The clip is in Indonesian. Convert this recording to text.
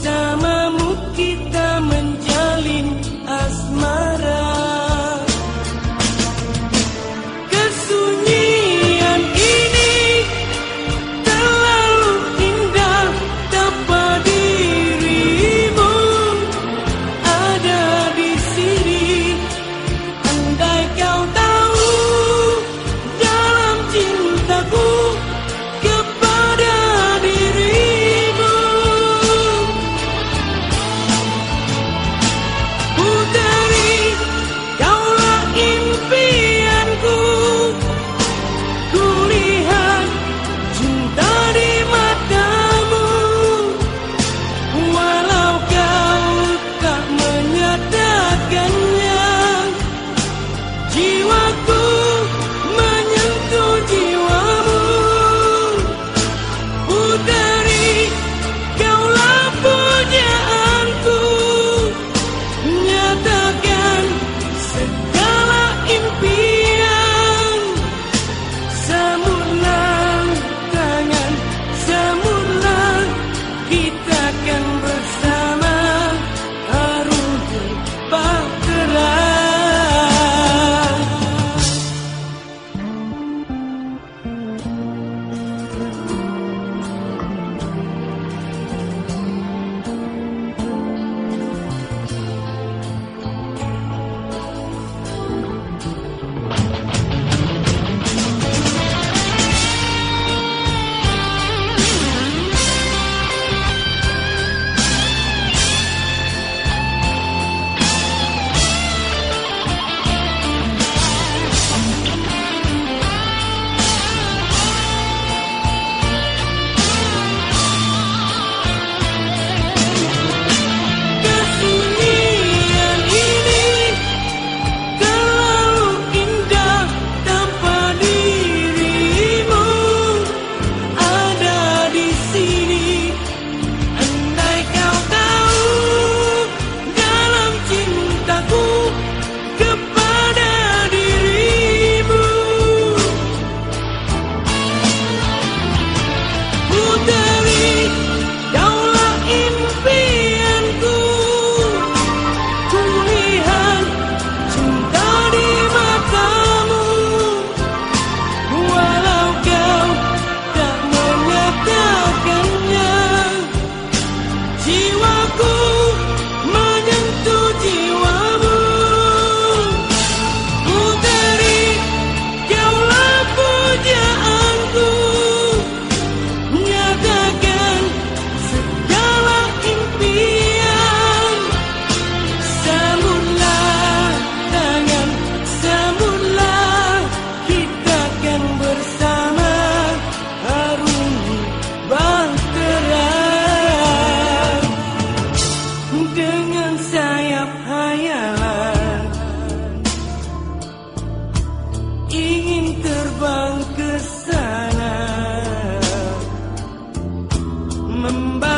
bersamamu kita. remember